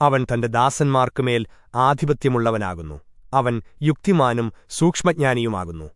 അവൻ തന്റെ ദാസന്മാർക്കുമേൽ ആധിപത്യമുള്ളവനാകുന്നു. അവൻ യുക്തിമാനും സൂക്ഷ്മജ്ഞാനിയുമാകുന്നു.